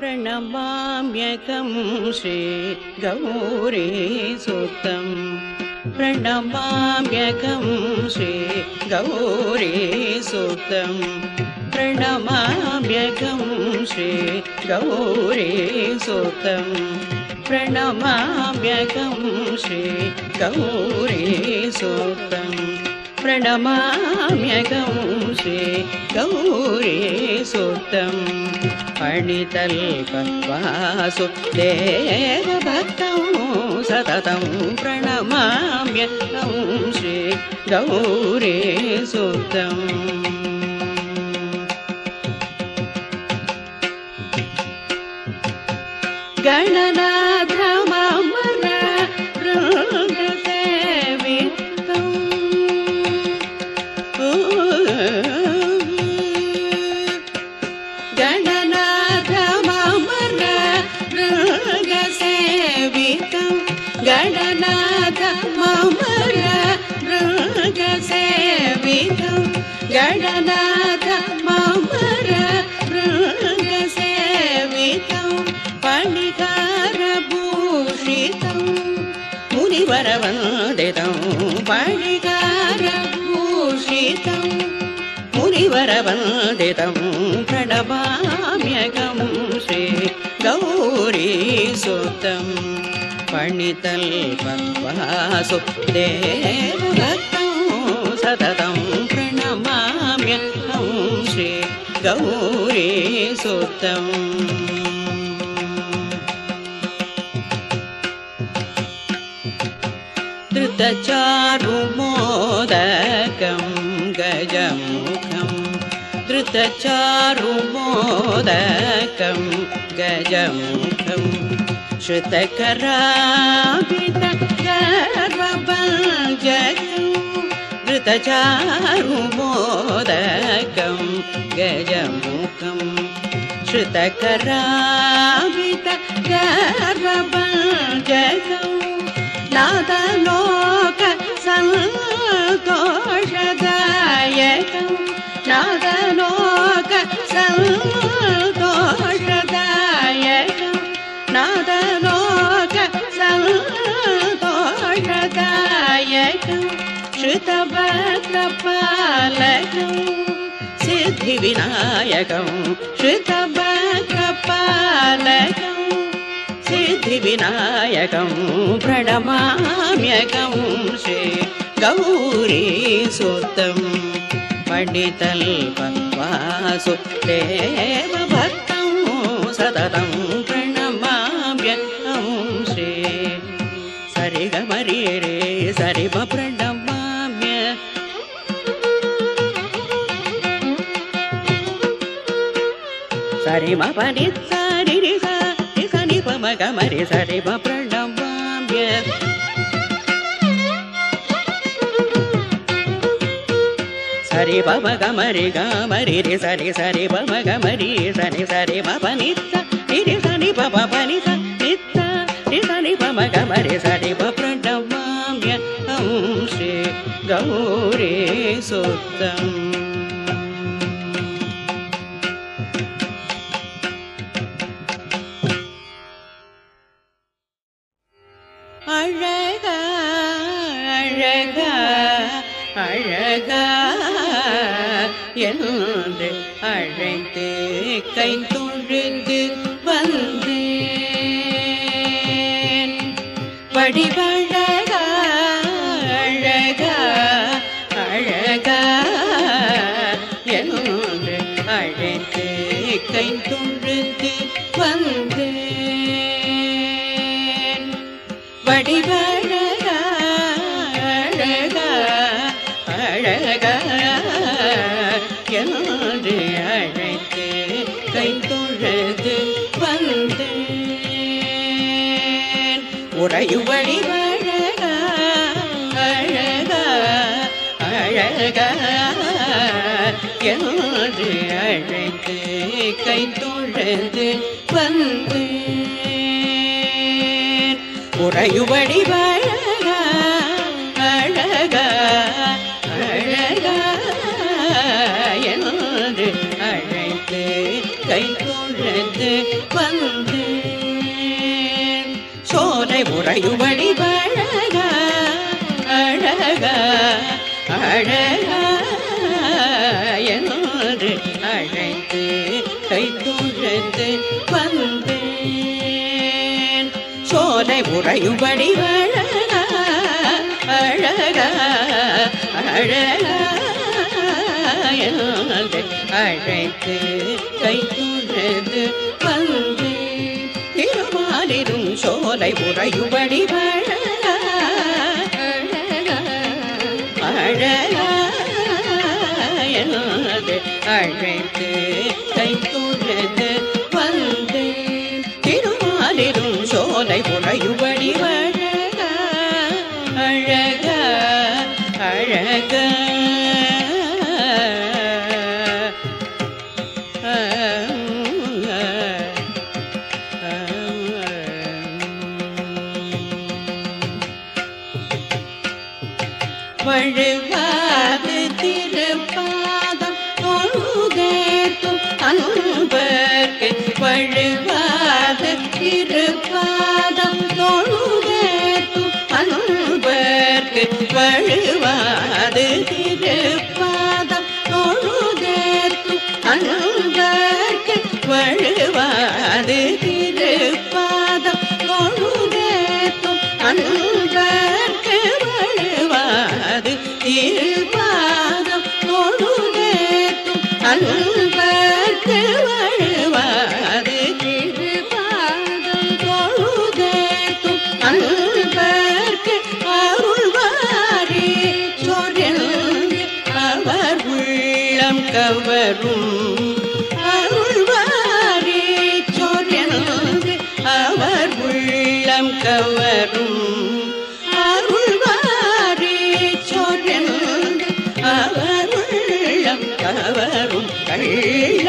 प्रणमाम्यकं श्री गौरी प्रणमाम्यकं श्री गौरी प्रणमाम्यकं श्री गौरी प्रणमाम्यकं श्री गौरी प्रणमाम्यकं श्री गौरी देवभक्तं सततं प्रणमाम्यकं श्री गौरी सुतम् गणनाथ मृगसेवितं पणिकारभूषितं मुनिवरवन्दितं पणिकारभूषितम् मुनिवरवन्दितं प्रणमाम्यकं श्री गौरी सुतं सततं प्रणमाम्यकं श्री गौरी सुतम् धृतचारुमोदकं गजमुखं धृतचारुमोदकं गजमुखं श्रुतकरापितगर्वभञ्जकं धृतचारुमोदकं गजमुखं श्रुतकरापितगर्वभञ्जकम् नादलोक सन्तोषदायकं नादलोक सन्तोषदायकं नादलोक सन्तोषदायकं श्रुतभद्रपालकं सिद्धिविनायकं श्रुतभद्रपालकम् सिद्धिविनायकं प्रणमाम्यकं श्री पण्डितल्पवासु देवभक्तं सततं प्रणमाम्यकं श्री सरिगमरि रे सरिम प्रणमाम्य ని మ ప ని స రి రి స రి స ని ప మ గ మ రి స రి ప ప్రణవామ్య సరి ప మ గ మ రి గ మ రి రి స రి స రి ప శ్రీ గౌరీ సుత్తమ్ அழகா என்று அழைத்து கை தொழுது வந்தேன். வடிவழகா என்று அழைத்து கை தொழந்து வந்து உறையுபடி அழகா அழகா அழகா என்று அழைத்து கை தொழந்து வந்து சோலை உறையுபடி அழகா அழகா அழகா என்று அழைத்து கை தொழுது வந்தேன். சோலை உறையுபடி அழகா அழகா அழகா அழைத்து கை தொழுது வந்தேன். திருமாலிரும் சோலை உறையுபடி அழகா அழைத்து கைக்குழுது வந்து திருமாலிரும் சோலை உடையுவ பழுவாது திருப்பாதம் தொழுதேற்கு அழுதற்கு பழுவாது திருப்பாதம் தொழுதேற்கு அழுதற்கு பழுவாது திருப்பாதம் கவரும் அருள்வாரே சொன்னது அவர் உள்ளம் கவரும். அருள்வாரே சொன்னது அவர் உள்ளம் கவரும். கள்ள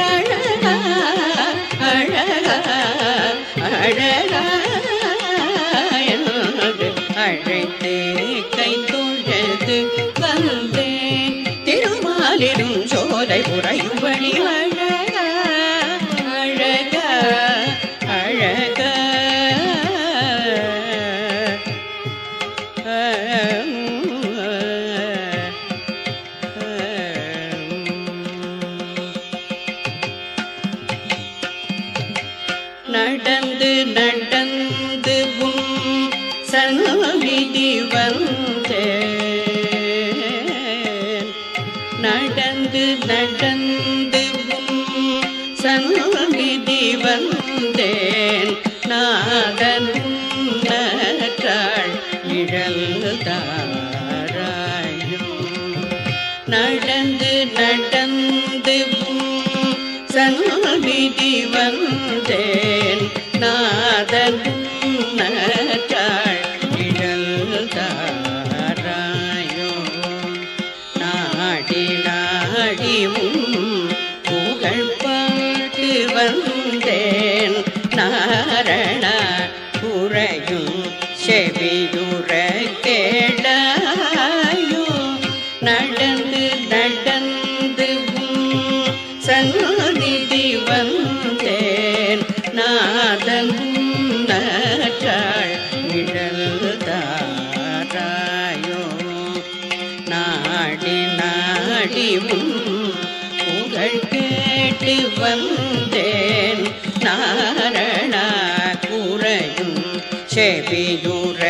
செவிதுற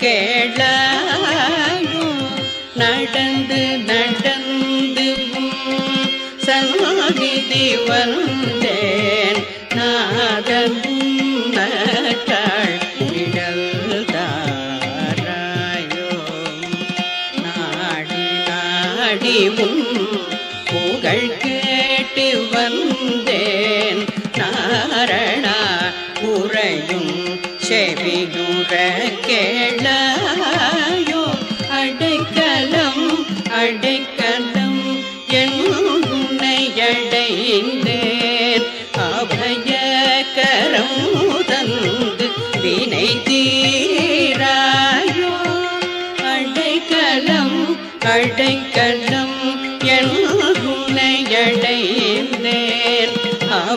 கேளாயும் நடந்து நடந்து சன்னிதி வந்து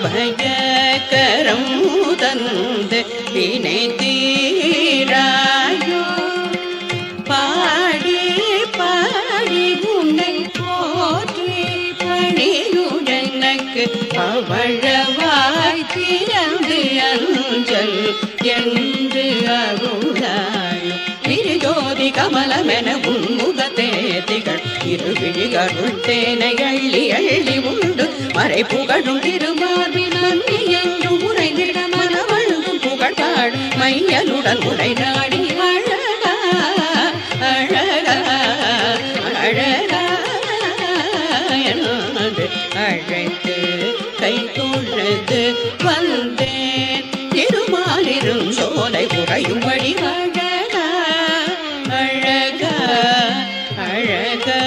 அபயக்கரம் தந்து வினை தீராயோ. பாடி பாடி உன்னை போற்றி பணியுடனக்கு அவழவாய் திறந்து அஞ்சல் என்று அருளாயோ கமலமென உன்முகத்தே திகழ். இருவிழிகருள் தேனை அள்ளி அள்ளி உண்டு. மறை புகழும் திருமார்பில் நன்றி என்று உரைந்திட மனமழுதும் புகழ் பாடு மையலுடன் உரை நாடி அழகா அழகா அழகா அழைத்து கை தொழுது வந்தேன். திருமாலிரும் சோலை உறையும்படி அழகா 人。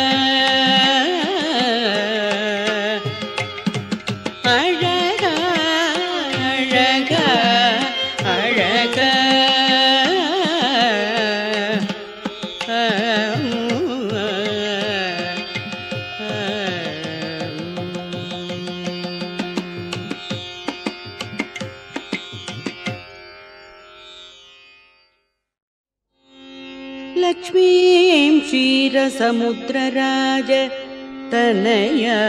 तनया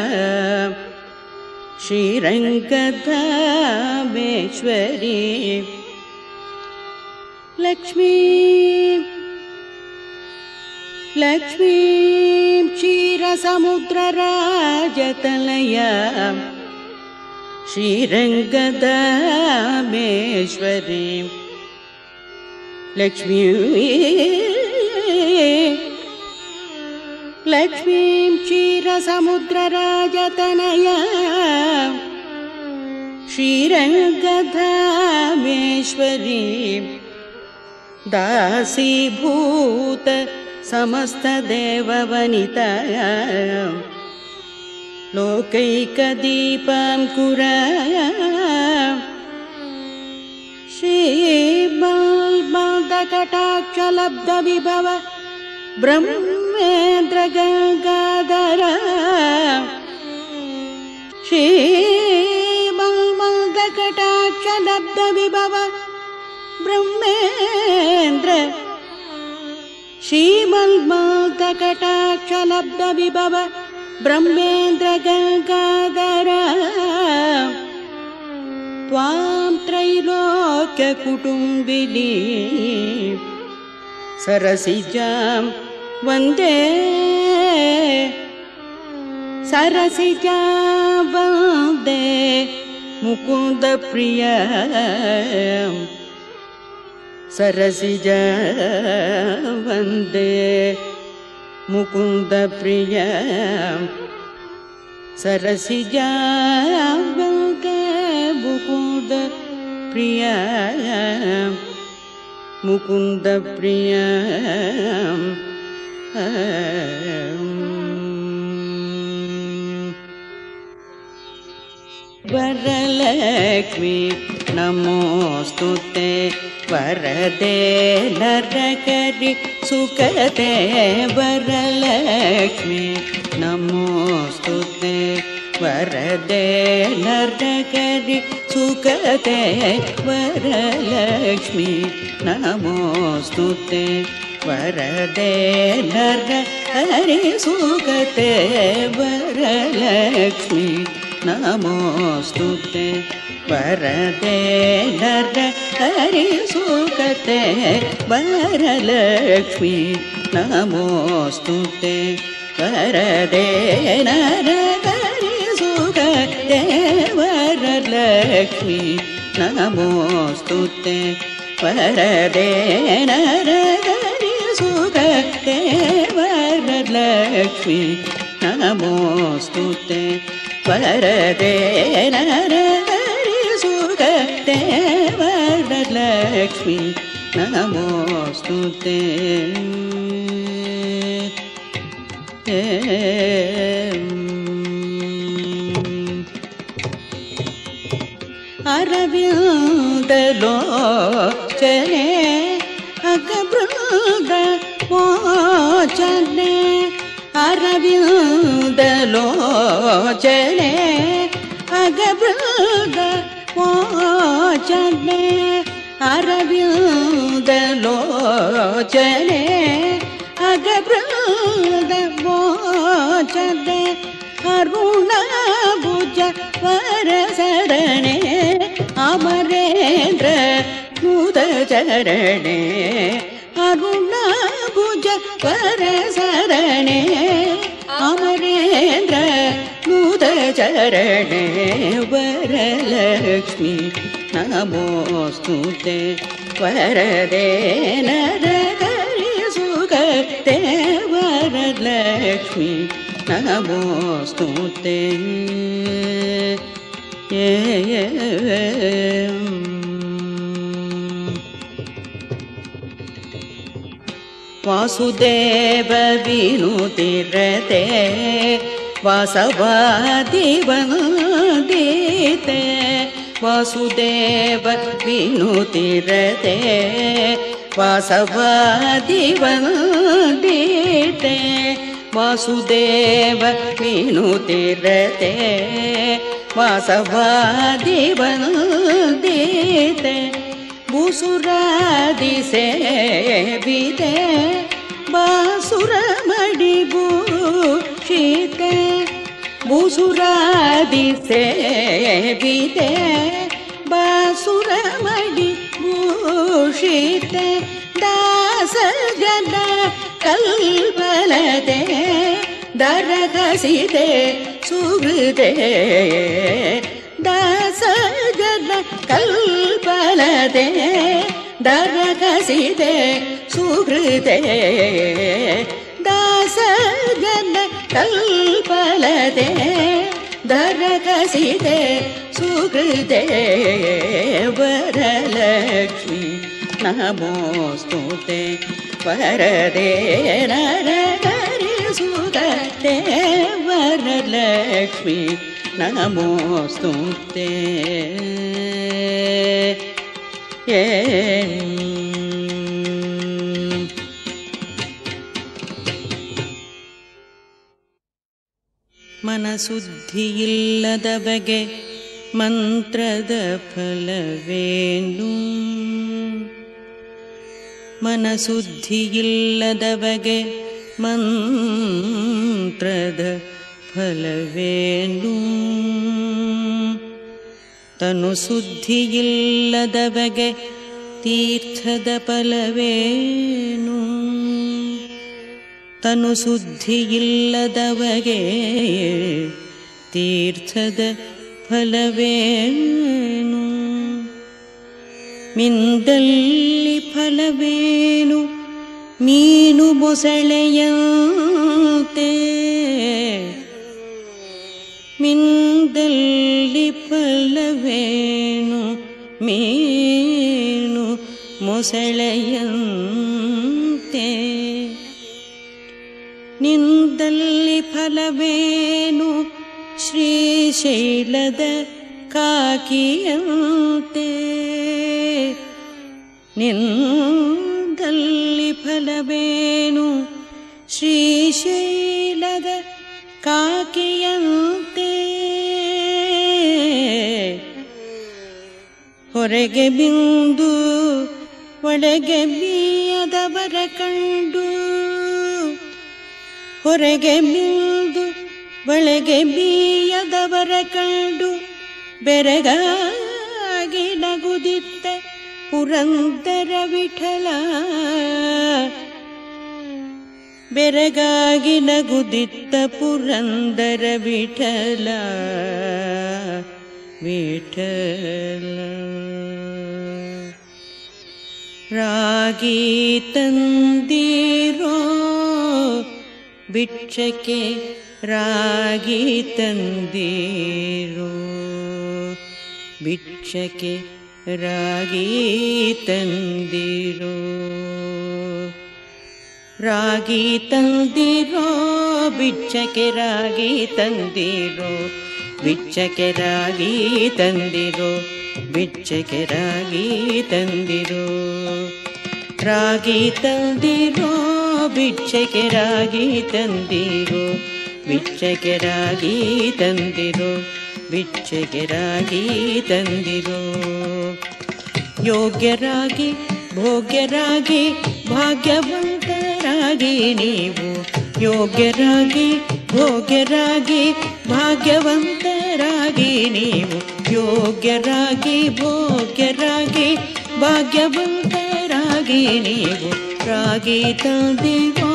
श्रीरङ्गधामेश्वरी लक्ष्मी। लक्ष्मीं क्षीरसमुद्रराजतनया श्रीरङ्गधामेश्वरी लक्ष्मी लक्ष्मीं क्षीरसमुद्रराजतनया श्रीरङ्गधामेश्वरी दासीभूत समस्तदेववनिता लोकैकदीपां कुरा श्रीबाल्बादकटाक्षलब्धविभव ब्रह्मेन्द्रगङ्गाधर श्रीबाल्बादकटाक्षलब्धविभव ब्रह्मेन्द्र श्रीमल्बादकटाक्षलब्धविभव ब्रह्मेन्द्रगङ्गाधर त्वां त्रैलोक्यकुटुम्बिनी सरसिजां वन्दे सरसिजा वन्दे मुकुन्दप्रिय सरसिजा वन्दे मुकुन्दप्रिय सरसिजा वन्दे मुकुन्द प्रिय मुकुन्द प्रिय वरलक्ष्मी नमोऽस्तु ते। वरदे नरकरि सुखते वरलक्ष्मी नमोऽस्तु ते। वरदे नरकरि सुखते वरलक्ष्मी नमोऽस्तु ते वरदे नर हरि सुखते वरलक्ष्मी। नमोऽस्तु ते। वरदे नर हरि सुखते वरलक्ष्मी। नमोऽस्तु ते। वरदे हरि सुखते वरलक्ष्मी। ते। वरदे नर जगते वरलक्ष्मी नमोऽस्तु ते वरदे नरहरि सुगते वरलक्ष्मी नमोऽस्तु ते अरविन्दलो चले ಮೋಚನೆ ಅಗಬೃದ ಮೋಚನೆ ಅರವಿಂದ ಲೋಚನೆ ಅಗಬೃದ ಮೋಚನೆ ಅರುಣ ಭುಜ ವರಸರಣೆ ಅಮರೇಂದ್ರ ನೂತ ಚರಣೆ அருண புஜ பரசரணே அமரேந்திர मुदचरणे वरलक्ष्मी नमोऽस्तु ते वरदे नरकरि सुगते वरलक्ष्मी नमोऽस्तु ते वासुदेव विनुतिरते वासवादिवन्दीते वासुदेव विनुतिरते वासवादिवन्दीते वासुदेव विनुतिरते वासवादिवन्दीते भूसुरादिसे विदे बासुरमणिभूषिते भूसुरादिसे विदे बासुरमणिभूषिते दासजन कल्पलते दरगसिते सुहृदे दासजन कल्पलते दरगसिते सुहृदे दासजन कल्पलते दरगसिते ಸಗನ ಕಲ್ಪಲದೆ ದರಗಸಿದೆ ಸುಹೃದೇವರಲಕ್ಷ್ಮಿ ನಮೋಸ್ತುತೆ ವರದೇ ನರಗರಿಸುತತೆ ವರಲಕ್ಷ್ಮಿ ನಮೋಸ್ತುತೆ ಏ ಮನಸುದ್ಧಿಯಿಲ್ಲದ ಬಗೆ ಮಂತ್ರದ ಫಲವೇನು ಮನಸುದ್ಧಿಯಿಲ್ಲದ ಬಗೆ ಮಂತ್ರದ ಫಲವೇನು ತನು ಸುದ್ಧಿಯಿಲ್ಲದ ಬಗೆ ತೀರ್ಥದ ಫಲವೇನು ತನು ಸುದ್ಧಿಯಿಲ್ಲದವಗೆ ತೀರ್ಥದ ಫಲವೇನು? ಮಿಂದಲ್ಲಿ ಫಲವೇನು? ಮೀನು ಮೊಸಳೆಯಂತೆ ಮಿಂದಲ್ಲಿ ಫಲವೇನು? ಮೀನು ಮೊಸಳೆಯಂತೆ ನಿಂದಲ್ಲಿ ಫಲವೇನು? ಶ್ರೀಶೈಲದ ಕಾಕಿಯಂತೆ. ನಿಂದಲ್ಲಿ ಫಲವೇನು? ಶ್ರೀಶೈಲದ ಕಾಕಿಯಂತೆ. ಹೊರಗೆ ಬಿಂದು ಒಳಗೆ ಬೀಯದವರ ಕಂಡು ಹೊರಗೆ ಮಿಂದು ಒಳಗೆ ಬೀಯದವರ ಕಂಡು ಬೆರಗಾಗಿ ನಗುದಿತ್ತ ಪುರಂದರ ವಿಠಲ. ಬೆರಗಾಗಿ ನಗುದಿತ್ತ ಪುರಂದರ ವಿಠಲ. ವಿಠಲ. ರಾಗಿ ತಂದಿರೋ ಭಿಕ್ಷಕ್ಕೆ ರಾಗಿ ತಂದೀರು. ಭಿಕ್ಷಕ್ಕೆ ರಾಗಿ ತಂದಿರೋ. ರಾಗಿ ತಂದಿರೋ ಬಿಚ್ಚಕ್ಕೆ ರಾಗಿ ತಂದಿರೋ. ಬಿಚ್ಚಕ್ಕೆ ರಾಗಿ ತಂದಿರೋ ಬಿಚ್ಚಕ್ಕೆ ರಾಗಿ ತಂದಿರೋ. ರಾಗಿ ತಂದಿರೋ ಬಿಚ್ಚಕ್ಕೆ ರಾಗಿ ತಂದಿರೋ ಬಿಚ್ಚಕ್ಕೆ ರಾಗಿ ತಂದಿರೋ ಬಿಚ್ಚಕ್ಕೆ ರಾಗಿ ತಂದಿರೋ. ಯೋಗ್ಯರಾಗಿ, ಭೋಗ್ಯರಾಗಿ, ಭಾಗ್ಯವಂತರಾಗಿ ನೀವು. ಯೋಗ್ಯರಾಗಿ, ಭೋಗ್ಯರಾಗಿ, ಭಾಗ್ಯವಂತರಾಗಿ ನೀವು. ಯೋಗ್ಯರಾಗಿ, ಭೋಗ್ಯರಾಗಿ ಭಾಗ್ಯವಂತರಾಗಿ ನೀವು, ರಾಗಿ ತಂದಿರೋ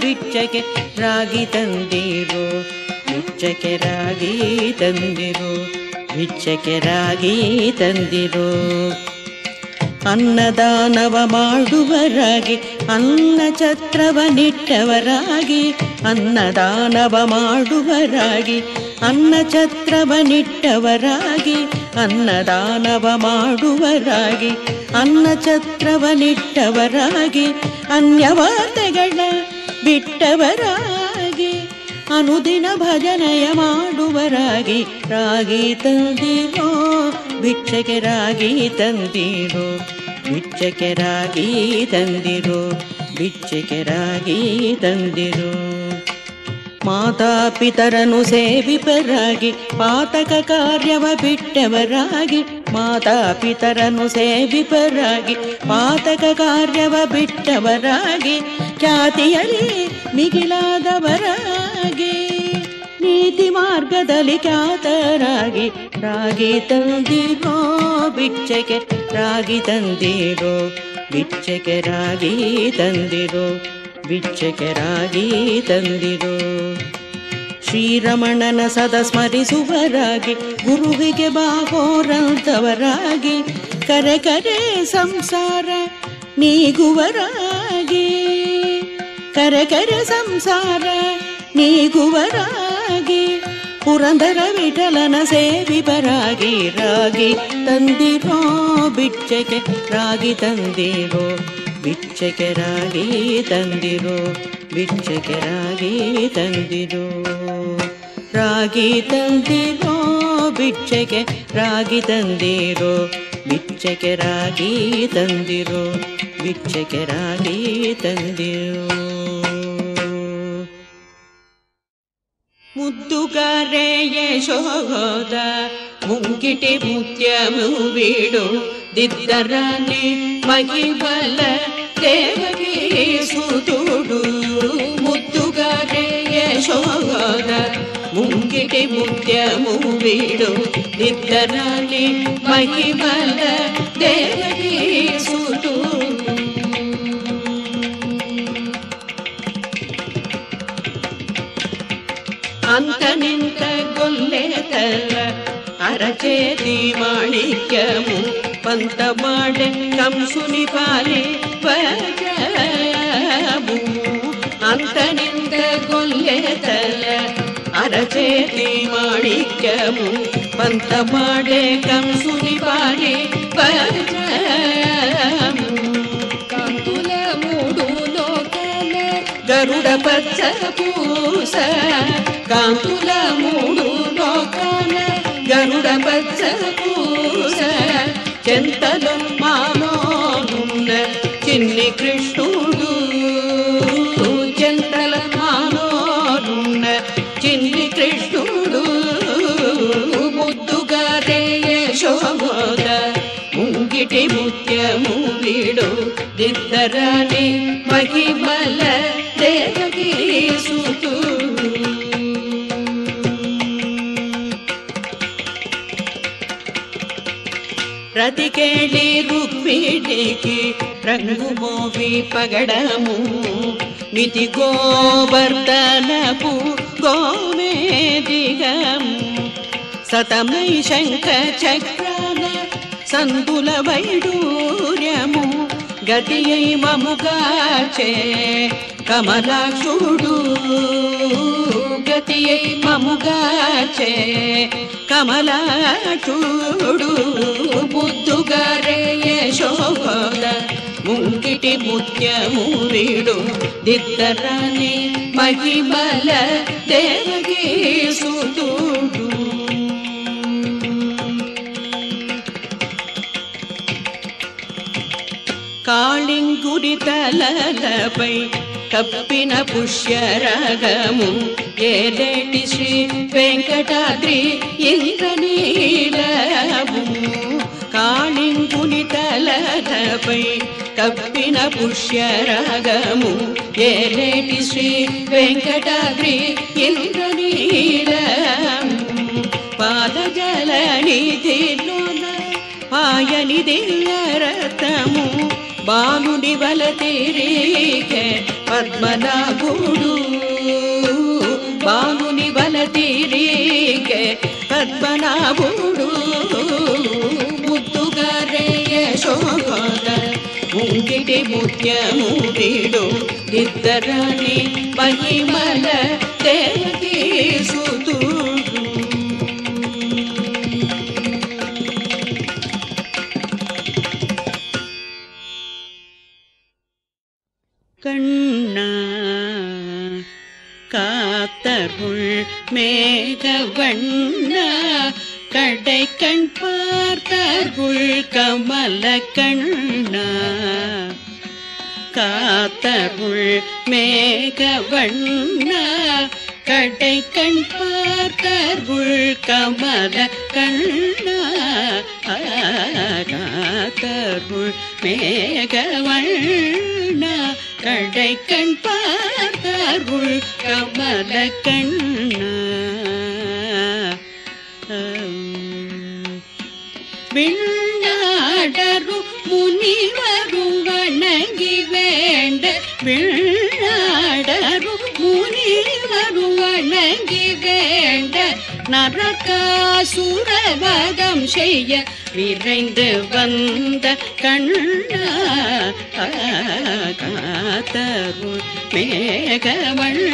ಬಿಚ್ಚಗೆ, ರಾಗಿ ತಂದಿರೋ ಬಿಚ್ಚಕ್ಕೆ ರಾಗಿ ತಂದಿರೋ ಬಿಚ್ಚಕ್ಕೆ ರಾಗಿ ತಂದಿರೋ. ಅನ್ನದಾನವ ಮಾಡುವರಾಗಿ ಅನ್ನ ಛತ್ರವನಿಟ್ಟವರಾಗಿ ಅನ್ನದಾನವ ಮಾಡುವರಾಗಿ ಅನ್ನ ಛತ್ರವನಿಟ್ಟವರಾಗಿ ಅನ್ನದಾನವ ಮಾಡುವರಾಗಿ ಅನ್ನ ಛತ್ರವನಿಟ್ಟವರಾಗಿ ಅನ್ಯವಾದಗಳ ಬಿಟ್ಟವರಾಗಿ, ಅನುದಿನ ಭಜನೆಯ ಮಾಡುವರಾಗಿ ರಾಗಿ ತಂದಿರೋ ಭಿಕ್ಷಕೆ ರಾಗಿ ತಂದಿರೋ ಬಿಚ್ಚಕ್ಕೆ ರಾಗಿ ತಂದಿರೋ ಬಿಚ್ಚಕ್ಕೆ ರಾಗಿ ತಂದಿರೋ. ಮಾತಾಪಿತರನು ಸೇವಿಪರಾಗಿ ಪಾತಕ ಕಾರ್ಯವ ಬಿಟ್ಟವರಾಗಿ ಮಾತಾಪಿತರನು ಸೇವಿಪರಾಗಿ ಪಾತಕ ಕಾರ್ಯವ ಬಿಟ್ಟವರಾಗಿ, ಖ್ಯಾತಿಯಲ್ಲಿ ಮಿಗಿಲಾದವರಾಗಿ, ನೀತಿ ಮಾರ್ಗದಲ್ಲಿ ಖ್ಯಾತರಾಗಿ, ರಾಗಿ ತಂದಿರೋ ಬಿಚ್ಚಕ್ಕೆ ರಾಗಿ ತಂದಿರೋ ಬಿಚ್ಚಕ್ಕೆ ರಾಗಿ ತಂದಿರೋ ಬಿಚ್ಚಕ್ಕೆ ತಂದಿರು. ಶ್ರೀರಮಣನ ಸದ ಸ್ಮರಿಸುವರಾಗಿ, ಗುರುವಿಗೆ ಬಾಹೋರಂತವರಾಗಿ ಕರೆ ಕರೆ ಸಂಸಾರ ನೀಗುವರಾಗಿ. ಕರೆ ಕರೆ ಸಂಸಾರ ನೀಗುವರಾಗಿ, ಪುರಂದರ ವಿಠಲನ ಸೇವಿಪರಾಗಿ ರಾಗಿ ತಂದಿರೋ ಬಿಚ್ಚಕೆ ರಾಗಿ ತಂದಿರೋ ಬಿಚ್ಚಕ್ಕೆ ರಾಗಿ ತಂದಿರೋ ಬಿಚ್ಚಕ್ಕೆ ರಾಗಿ ತಂದಿರೋ ರಾಗಿ ತಂದಿರೋ ಬಿಚ್ಚಕ್ಕೆ ರಾಗಿ ತಂದಿರೋ ಬಿಚ್ಚಕ್ಕೆ ರಾಗಿ ತಂದಿರೋ ಬಿಚ್ಚಕ್ಕೆ ರಾಗಿ ತಂದಿರೋ ಮುದ್ದುಗಾರೆ ಯಶೋದ ಮುಂಗಿಟಿ ಮುತ್ಯಮು ಬೀಡು ದಿದ್ದರನೆ ಮಗಿಬಲ ದೇವಗೆ ಸುದುಡು ಮುದ್ದುಗಾರೆ ಯಶೋದ ಮುಂಗಿಟಿ ಮುತ್ಯಮು ಬೀಡು ದಿದ್ದರನೆ ಮಗಿಬಲ ದೇವಗೆ ಸುದುಡು ಅಂತ ನಿಂತ ಗೊಲ್ಲೆ ತಲ್ಲ ಅರಚೇತಿ ಮಾಣಿಕ್ಯಮು పంత మాడె కంసుని పాలి పగము అంతనింద గొల్లెతల అరచేతి మాణిక్యము. పంత మాడే కంసుని పాలి పగము కందుల మూడు లోకల గరుడ పచ్చ పూస. కాంతుల మూడు లోకల గరుడ పచ్చ పూస చెంతలు మాలోనున్న చిన్ని కృష్ణుడు. చెంతల మాలోనున్న చిన్ని కృష్ణుడు. ముద్దుగారే యశోద ముంగిటి ముత్యము వీడు. దిద్దరాని మహిమల దేవగిరి సుతు రతి కేళి రుక్మిణికి రంగు మోవి పగడము. నితి గోవర్ధనపు గోమేదిగము సతమై శంఖ చక్రాన సంతుల వైడూర్యము. గతియై మముగాచే కమలాక్షుడు. గతియై మముగాచే కమలాక్షుడు బుద్ధుగారే యశోద ముంకిటి ముత్యము వీడు దిద్దరాని మహిమల దేవకి సుతుడు కాళింగుడి తలలపై కప్పిన పుష్యరాగము. ఏలేటి శ్రీ వెంకటాద్రి ఇంద్రనీలము? కాళింపుని తలపై కప్పిన పుష్యరాగము. ఏలేటి శ్రీ వెంకటాద్రి ఇంద్రనీలం పాదజల నిధిలోన ఆయని దివ్యరతము బాలుని వలతేరేక పద్మనాభుడు. బాలుని వలతేరేక పద్మనాభుడు. ముద్దుగారయ్య శోభద ముంగిటి ముత్యముడిడు ఇద్దరని మహిమల దేవకేశుడు காத்தருள் மேகவண்ணா கடை கண் பார்த்தருள் கமல கண்ணா காத்தருள் மேகவண்ணா கடை கண் பார்த்தருள் கமல கண்ணா. விண்ணாடரு முனிவரு வணங்கி வேண்ட விண்ணாடரு முனிவரும் வணங்கி வேண்ட நரகாசுரவதம் செய்ய விரைந்து வந்த கண்ணா காத்தருள் மேகவண்ணா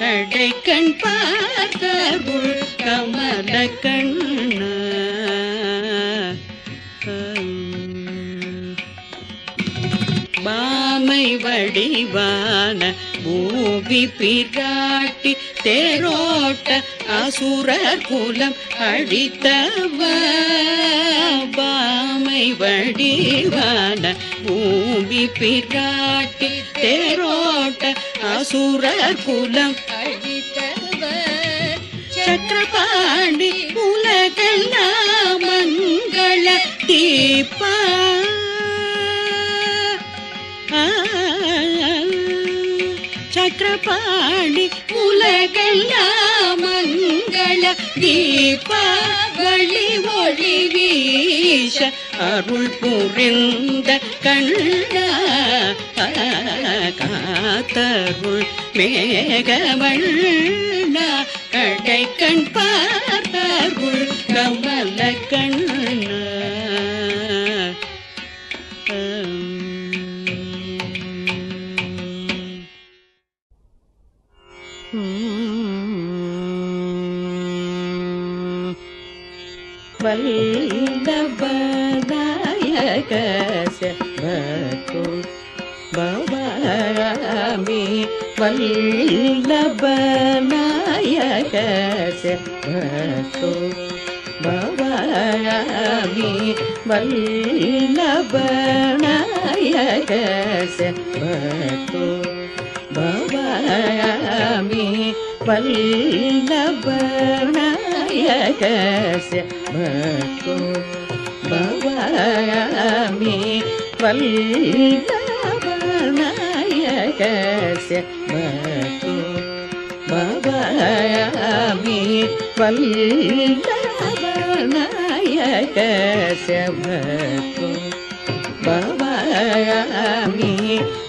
கடை கண் பார்த்தருள் கமல கண்ணா பாமை வடிவான பூவி பிராட்டி தேரோட்ட அசுரர் குலம் அழித்தவ பாமை வடிவான பூவி பிராட்டி தேரோட்ட அசுரர் குலம் அழித்தவர் சக்கரபாண்டி உலகெல்லாம் மங்கள தீபா சக்கரபாணி உலகெல்லாம் மங்கள தீபாவளி ஒளி வீச அருள் புரிந்த கண்ணா காத்தருள் மேகவண்ணா கடை கண் பார்த்தருள் கமல கண் பவாமி வல்லபநாயகச பகு பவாமி வல்லபநாயகச பகு பவாமி வல்லபநாயகச பகு பவாமி कस्य मतो भवामि वल्लभनायकस्य मतो भवामि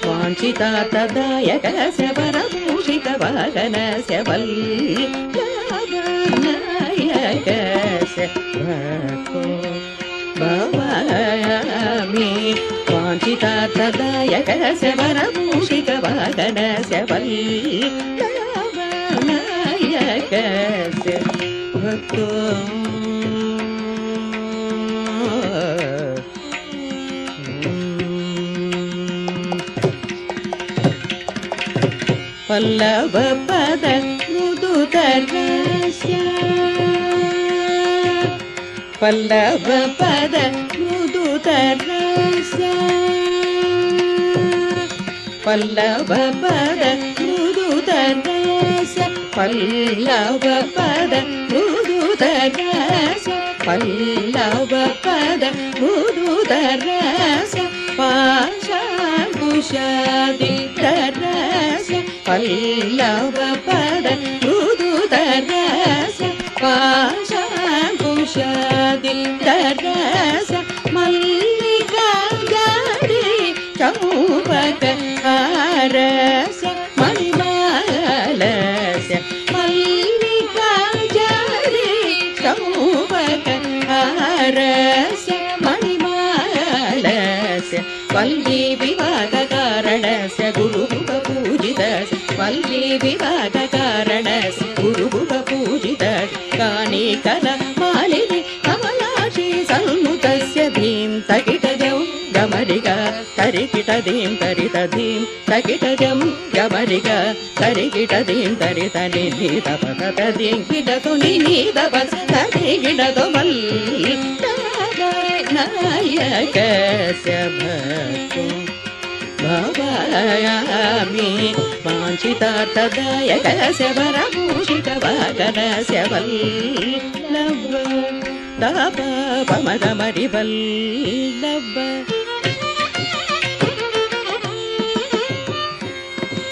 वाञ्छिता तदायकस्य परभूषितवाहनस्य वल्लभनायकस्य मतो भवामि काञ्चितार्थदायकस्य वरभूषिकवादनस्य वल्लभनायकस्य भक्तो। पल्लवपद मृदुतरस्य पल्लवपद मृदुतर பல்லவ பட முதுதரச பல்லவ பட முதுதரச பல்லவ பட முதுதரச பாஷாங்குஷாதி தரச பல்லவ பட முதுதரச பாஷாங்குஷாதி தரச ವಿವಾದ ಕಾರಣ ಗುರುಗುಗ ಪೂಜಿತ ಕಾಣಿಕನ ಮಾಲಿನಿ ಕಮಲಾಶಿ ಸನ್ಮುತಸ್ಯ ಭೀಂ ತಗಿಟಜಂ ಗಮರಿಗ ತರಿಕಿಟ ದೀಂ ತರಿತ ಧೀಂ ತಗಿಟಜಂ ಗಮರಿಗ ತರಿಕಿಟ ದೀಂ ತರಿತ ನಿಧಿ ತಪತ ತದೀಂ ಗಿಡತು ನಿಧಪಸ ತದಿ ಗಿಡತು ಮಲ್ಲ ನಾಯಕ ಸಭ భావామి వాంఛితార్థదాయక శవరభూషిత వాగన శవల్లవ తపమగమరివల్లవ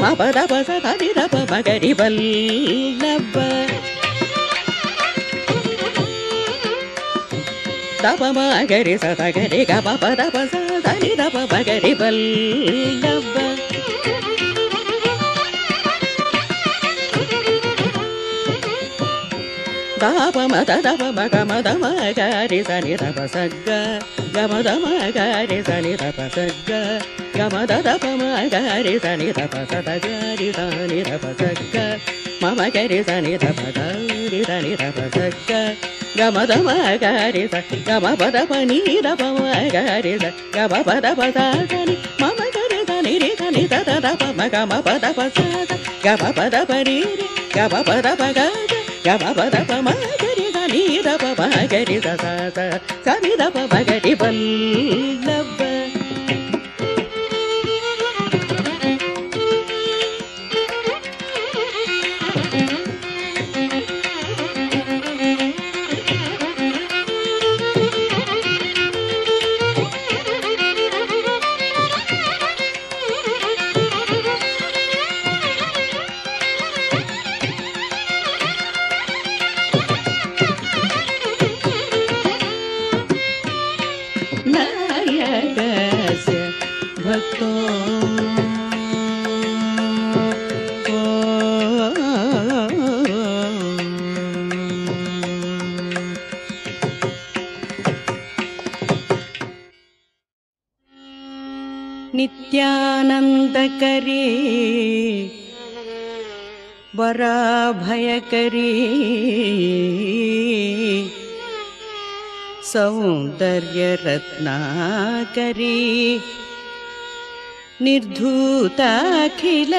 పపదపస తదిరప మగరివల్లవ దప మగరి సతగరి గప దప సని దప మగరి బల్లవ దాప మద దప మగ మద మగారి సని దప సగ్గ గమ దమ గారి సని దప సగ్గ గమ దప మగారి సని దప సతగారి సని దప సగ్గ మమ గరి సని దప సని దప గమద మగారి గమ పద పని దమ గారి గమ పద పదాని మమ గరి ధని రి ధని తద పమ గమ పద పసాద గమ పద పరి గమ పద పగ గమ పద పమ గరి ధని దమ గరి దసాద కవి దమ గరి బల్లబ్బ वराभयकरी सौन्दर्यरत्नाकरी निर्धूताखिल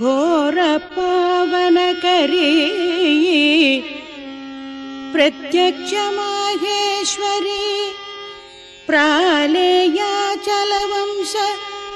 घोरपावनकरी प्रत्यक्षमाहेश्वरी प्रालेयाचलवंश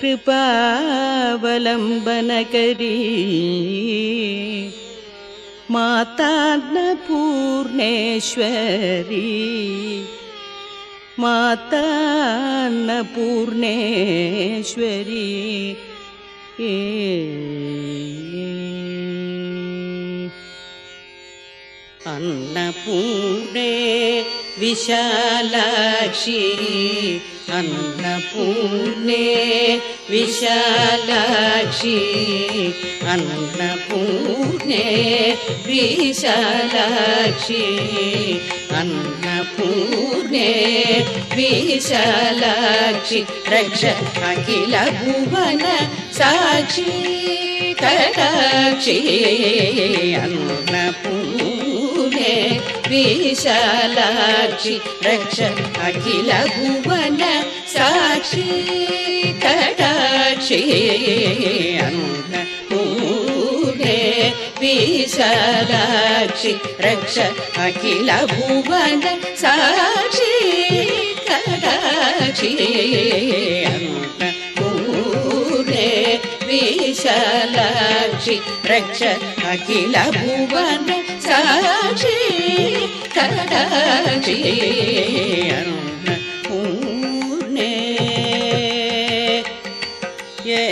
कृपावलम्बनकरी। मातान्नपूर्णेश्वरी। मातान्नपूर्णेश्वरी। अन्नपूर्णे विशालाक्षी अन्नपूर्णे विशालाक्षी। अन्नपूर्णे विशालाक्षी। अन्नपूर्णे विशालाक्षि। रक्ष भुवन साक्षी कटाक्षी अन्नपूर्णे विशालाक्षि रक्ष अखिल भुवन साक्षी कटाक्षी अन्नपूर्णे विशालाक्षि रक्ष अखिल भुवन साक्षी कटाक्षी अन्नपूर्णे विशालाक्षि रक्ष अखिल भुवन ಕಡಕ್ಷಿ ಕಡಕ್ಷಿ ಪೂರ್ಣೆ ಏ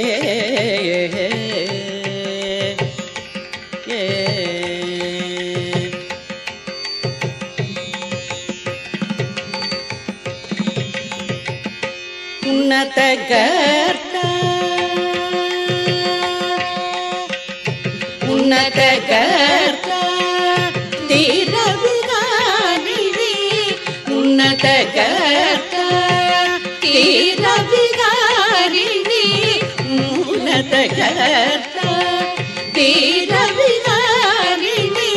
ಉನ್ನತ ಕರ್ತ ಉನ್ನತ ಕರ್ತ తగక తీర విహారిణి మూల తగక తీర విహారిణి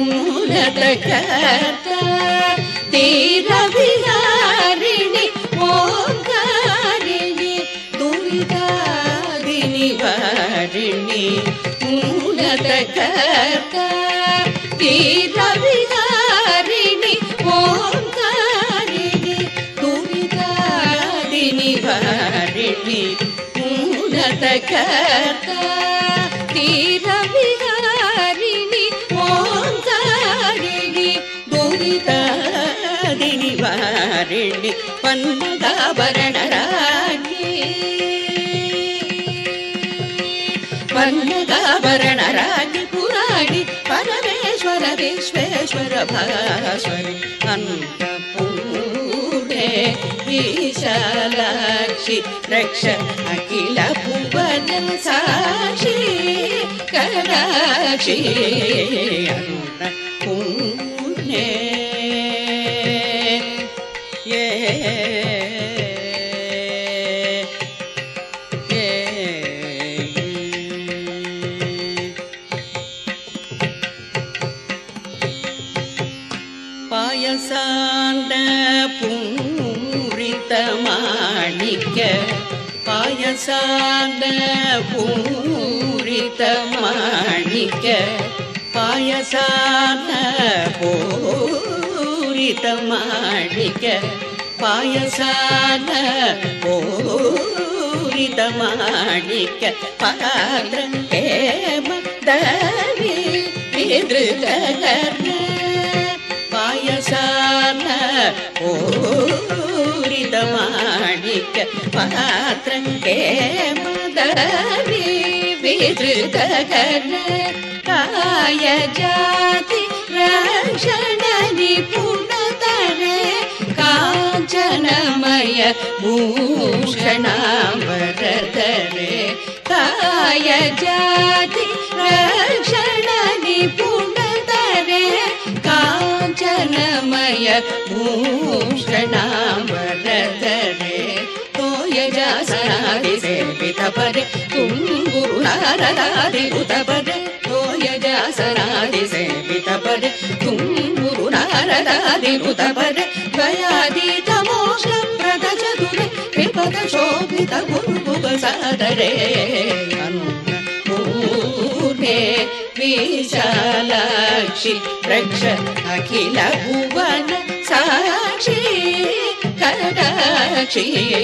మూల తగక తీర విహారిణి ఓంకారిణి దురిదారిణి వారిణి మూల తగక తీర करता तीर विहारिणी ओम जागिणी गोरितादिनी वारिणी पन्नदाभरण रागी पन्नदाभरण रागी पुराणी परमेश्वर विश्वेश्वर भास्वरी अन्त विशालाक्षि रक्ष अखिल भुवन साक्षि कदाक्षि சாந்த பூரித மாணிக்க பாயசான பூரித மாணிக்க பாயசான பூரித மாணிக்க பராத ஹேமதவி எதிர்கர்ண பாயசான ஓ ಪಾಯಸಾನ ಪೂರಿತ ಮಾಣಿಕ್ಯ ಪಾತ್ರ ಹೇಮದವಿ ವಿದೃತ ಕರ್ಣ ಕಾಯ ಜಾತಿ ರಕ್ಷಣ ನಿಪುಣತರೆ ಕಾಂಚನಮಯ ಭೂಷಣಾಂಬರಧರೆ ಕಾಯ ಜಾತಿ यूष्ट नाम दे तो यजासना हि से पितपदे तु गुरुारदाधि उत पदे तो यजा सनादिसे पितपदे तु गुरुारदाधि उत पद द्वयाधीतमोष प्रद चतुरे विपद रक्ष अखिल भुवन साक्षी कदाचिम्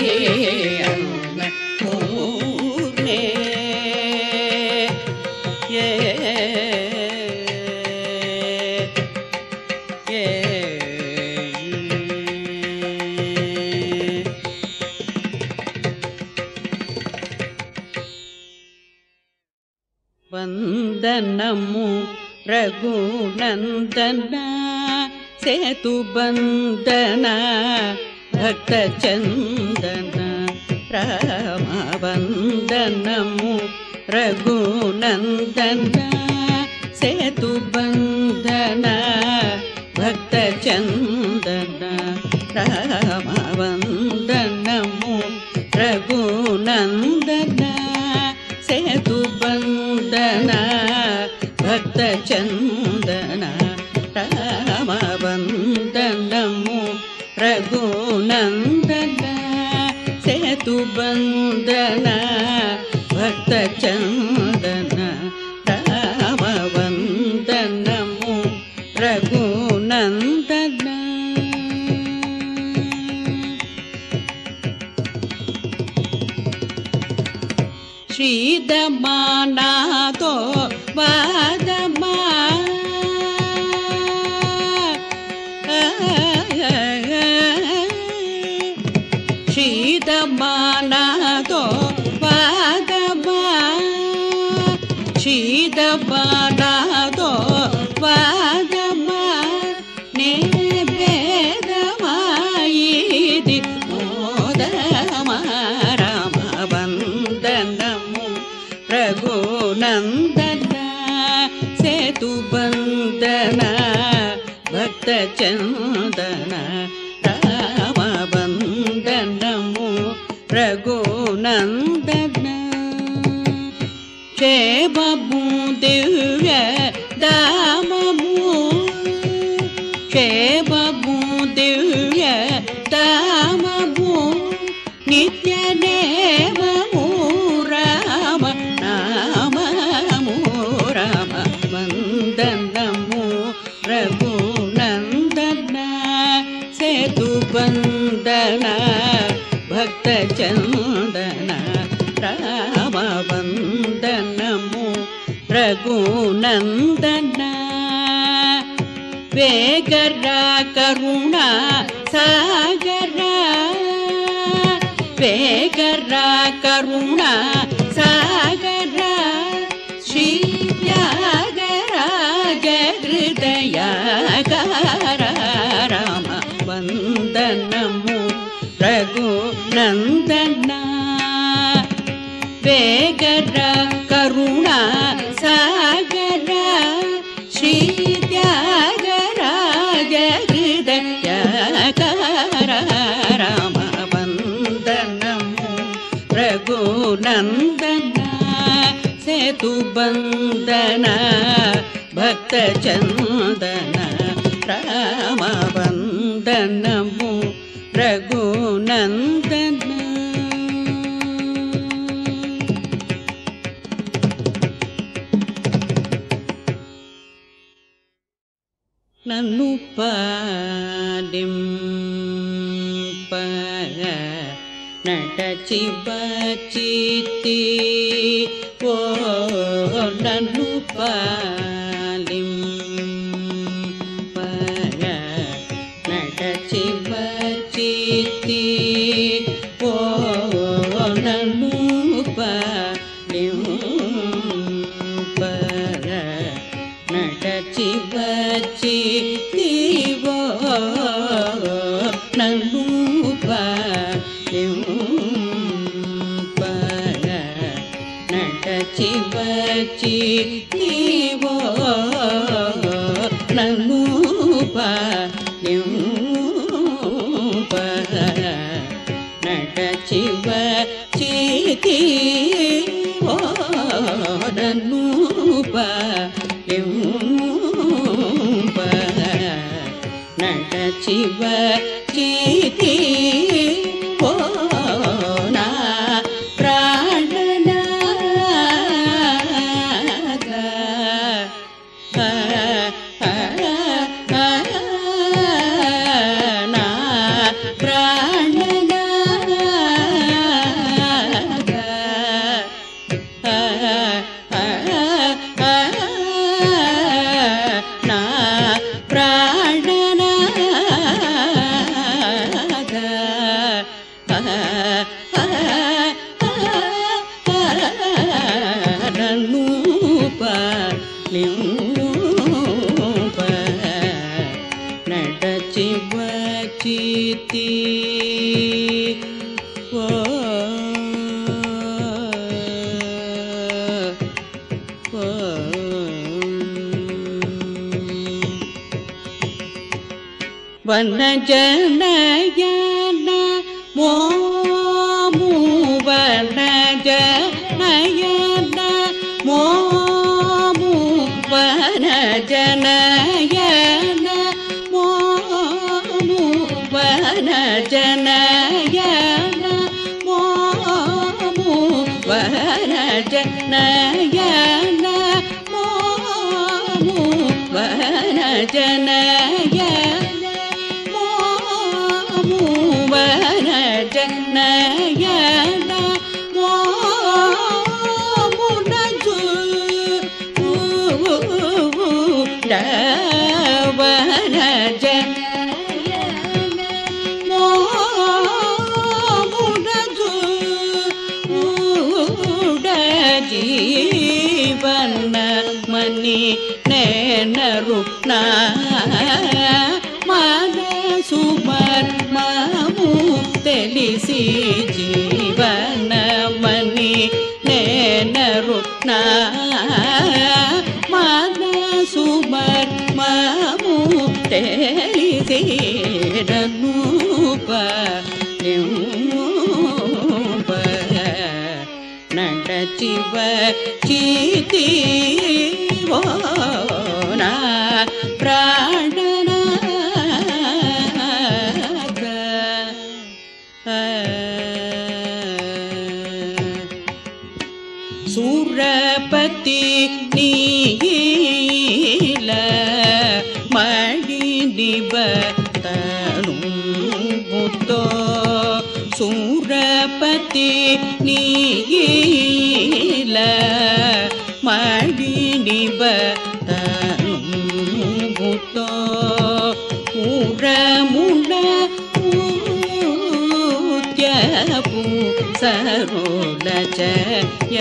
रघुनन्दना सेहुबन्दना भक्तचन्दन रामवन्दनमु रघुनन्दन रघुनन्दना सेहुबन्दना भक्त चन्दना रमावन्दनं रघुनन्दना सेहुबन्ध चन्दना रामवन्दनं रघुनन्दन सेतुवन्दना वक्त चन्दन रामवन्दनमु रघुनन्दन। श्रीदमानातो वेगरा करुणा सागरा। वेगरुणागरा शियागरा गृदया गम वन्दनं रघुनन्दना। वेगरा करुणा तु वन्दना भक्त चन्दन प्रमवन्दनमु रघुनन्दन ननुपादिम्प नटचिबिति ಪೋ ನನ್ನು పాట చివ చేతి నన్ను నట చివ చే Yeah.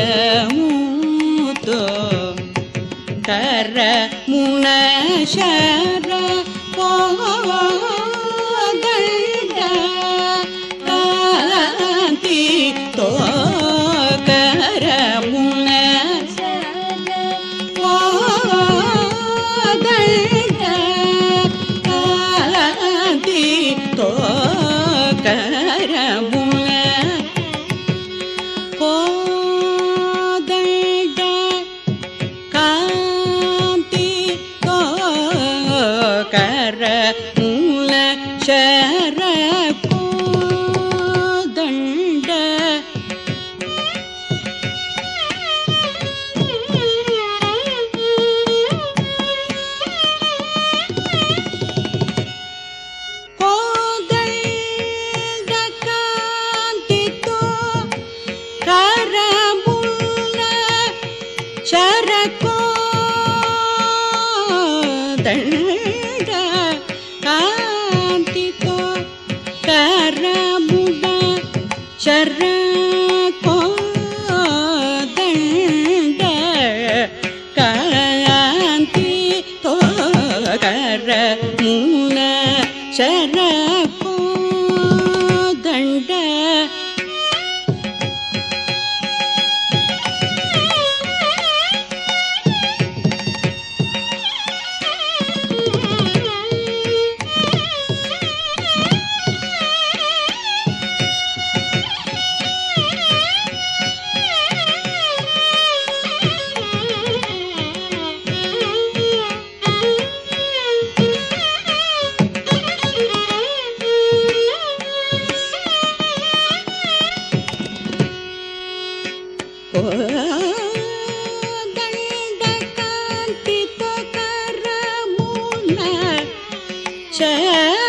yeah. या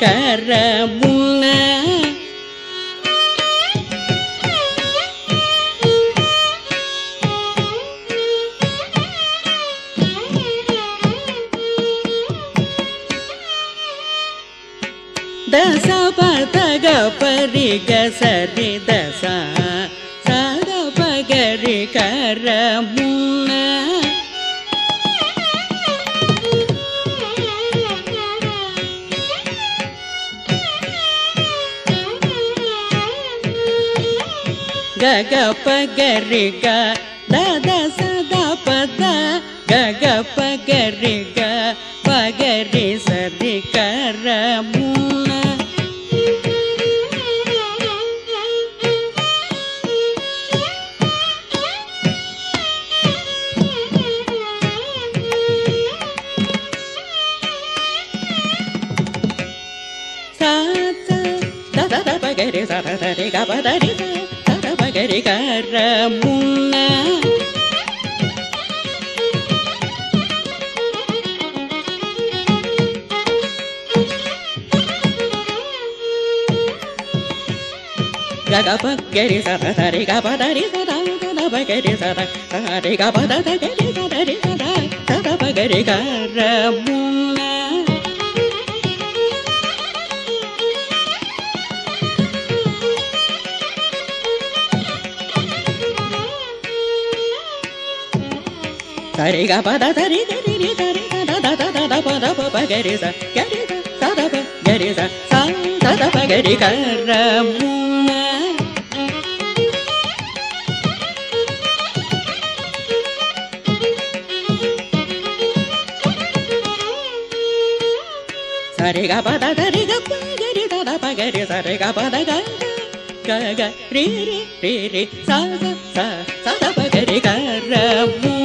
ಕರಮು ga pa ga ri ga da da sa da pa da ga ga pa ga ri ga pa ga ri sa da da ga ri ದರೆ ಗ ಪದರಿ ಸದ ಸದ ಪಗರಿ ಸದ ಸರಿ ಗ ಪದ ಗರಿ ಸದರಿ ಸದ ಸದ ಪಗರಿ ಕರ గరి గ పద దరి గరి రి దరి గ ద ద ద ద ప ద ప ప గరి స గరి గ ద ద ప గరి స స ద ద ప గరి గ ర ము సరి గ పద దరి గ ప గరి ద ద ప గరి సరి గ పద గ గ గ రి రి రి రి స స స ద ప గరి గ ర ము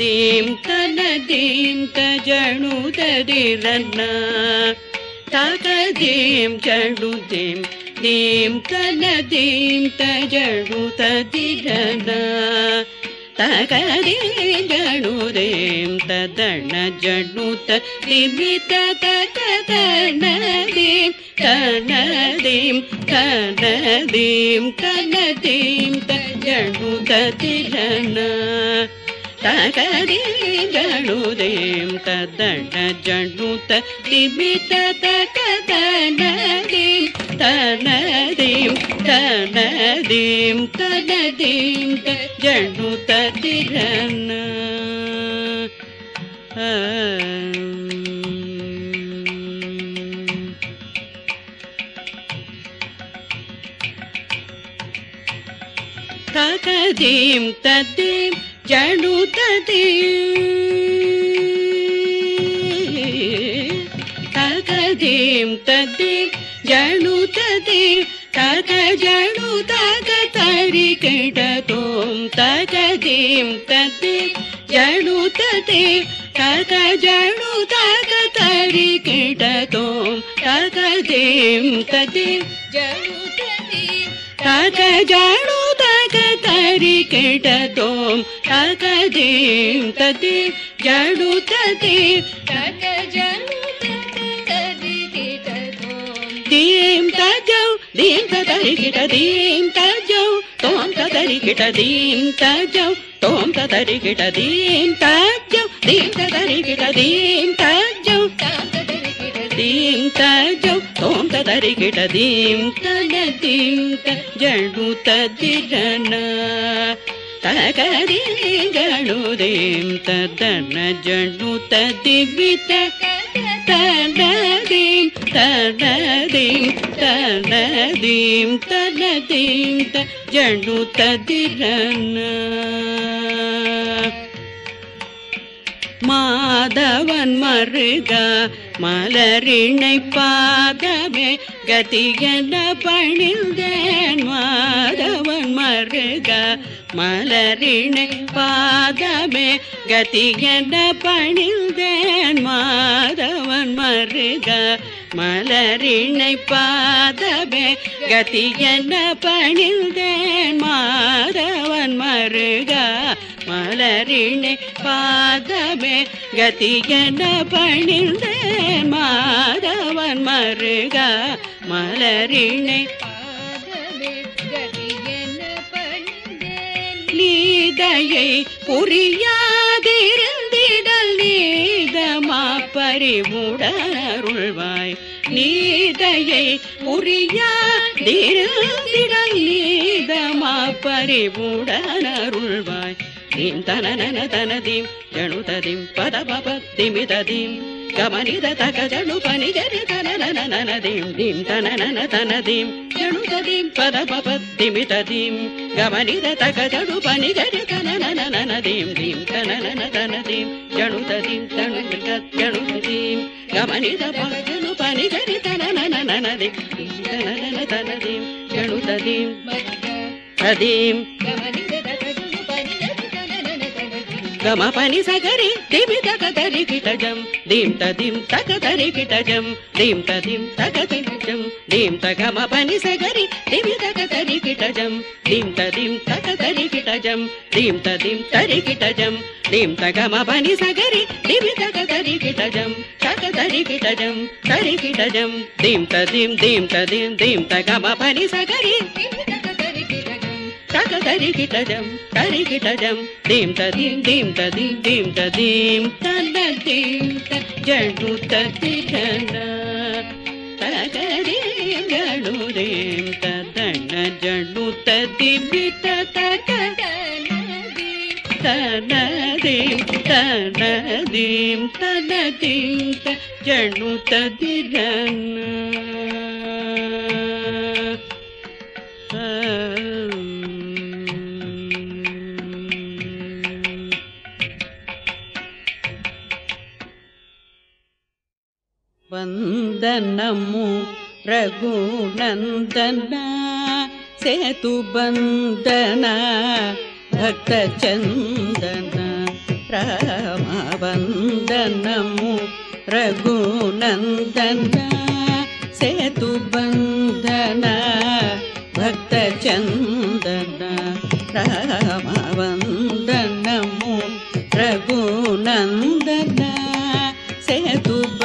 ी कनदि जिरना ते चडुदिन दीम कलीं त जु तदिरना ते जडु देम् तन जनुकादिनदिनदिं त जु तदिरणा ದೀಂ ಜಣು ದೀಂ ತದಣ ಜಣು ತ ದಿಮಿತ ತಕ ತನ ದೀಂ ತನ ದೀಂ ತನ ದೀಂ ತನ ದೀಂ ತ ಜಣು ತದಿರನ್ನ ತಗರಿ ಜಣುದೇಂ ತದಣ ಜಣುತ ದಿಮಿತ ತಕದನದೀಂ ತನದೀಂ ತನದೀಂ ತನದೀಂ ತ ಜಣುತ ತಿರನ ತಕದೀಂ ತದೀಂ ಜಣುತದೆ ತಗದೀಂ ತದೆ ಜಣುತದೆ ತಗ ಜಣು ತಗ ತರಿ ಕೆಡತೋಂ ತಗದೀಂ ತದೆ ಜಣುತದೆ ತಗ ಜಣು ತಗ ತರಿ ಕೆಡತೋಂ ತಗದೀಂ ತದೆ ಜರುತದೆ ತಗ ಜಣು ತಗ ತರಿ ಕೆಡತೋಂ ತಗದೀಂ ತದೆ ಜಣುತದೆ ತಗ ಜರುತದೆ ಕಿಟತೋಂ ದೀಂ ತಜೌ ದೀಂ ತದರಿ ಕಿಟ ದೀಂ ತಜೌ ತೋಂ ತದರಿ ಕಿಟ ದೀಂ ತಜೌ ತೋಂ ತದರಿ ಕಿಟ ದೀಂ ತಜೌ ದೀಂ ತದರಿ ಕಿಟ ದೀಂ ತಜೌ ತಾತದರಿ ಕಿಟದಿ ದೀಂ ತಜೌ ತೋಂ ತದರಿ ಕಿಟ ದೀಂ ತನ ದೀಂ ತ ಜಣು ತದಿರನ ತಗರಿ ಗಣು ದೀಂ ತದನ ಜಣು ತದಿವಿತ ತನದೀಂ ತನದೀಂ ತನದೀಂ ತನದೀಂ ತ ಜಣು ತದಿರನ மாதவன் மருக மலரிணை பாதமே கதியன பணிந்தேன் மாதவன் மருக மலரிணை பாதமே கதியன பணிந்தேன் மாதவன் மருக மலரிணை பாதமே கதியன பணிந்தேன் மாதவன் மருகா. மலரிணை பாதமே கதியன பணிந்தேன் மாதவன் மருகா மலரிணை நீதையை புரியாதிருந்திடல் நீதமா பறிவுடருள்வாய் நீதையை புரியாதிருந்திடல் நீதமா ೀಂ ತನನನ ತನ ದೀಂ ಜಣು ತದಿಂ ಪದ ಪಪ ದಿಮಿ ತದಿಂ ಗಮನಿದ ತಗ ಜಣು ಪನಿ ಜರಿ ತನನನ ನನ ದೀಂ ದೀಂ ತನನನ ತನ ದೀಂ ಜಣು ತದಿಂ ಪದ ಪಪ ದಿಮಿ ತದಿಂ ಗಮನಿದ ತಗ ಜಣು ಪನಿ ಜರಿ ತನನನ ನನ ದೀಂ ದೀಂ ತನನನ ತನ ದೀಂ ಜಣು ತದಿಂ ತಣು ಜಣು ದೀಂ ಗಮನಿದ ಪದ ಜಣು ಪನಿ ಜರಿ ತನನನ ನನ ದೀಂ ತನನನ ತನ ದೀಂ ಜಣು ತದಿಂ ತದೀಂ గమ పని సగరి దిమి తగ దరి కిటజం దీం తదిం తగ దరి కిటజం దీం తదిం తగ తిటజం దీం తగమ పని సగరి దిమి తగ దరి కిటజం దీం తదిం తగ దరి కిటజం దీం తదిం తరి కిటజం దీం తగమ పని సగరి దిమి తగ దరి కిటజం తగ దరి కిటజం తరి కిటజం దీం తదిం దీం తదిం దీం తగమ పని సగరి దిమి తగ తగ కరికిటదం కరికిటదం దీం తదీం దీం తదీం దీం తదీం. తదీం జడు తది జన. తగరే గడు రేం తదణ జడు తది బిత తగ తనదీం తనదీం తనదీం జడు తది జన. Oh. वन्दनं रघुनन्दना। सेतुबन्दना भक्त चन्दना प्रहवन्दनं रघुनन्दना। सेहुबन्दना भक्त चन्दना प्रहमवन्दनं रघुनन्दना। सेहतुबन्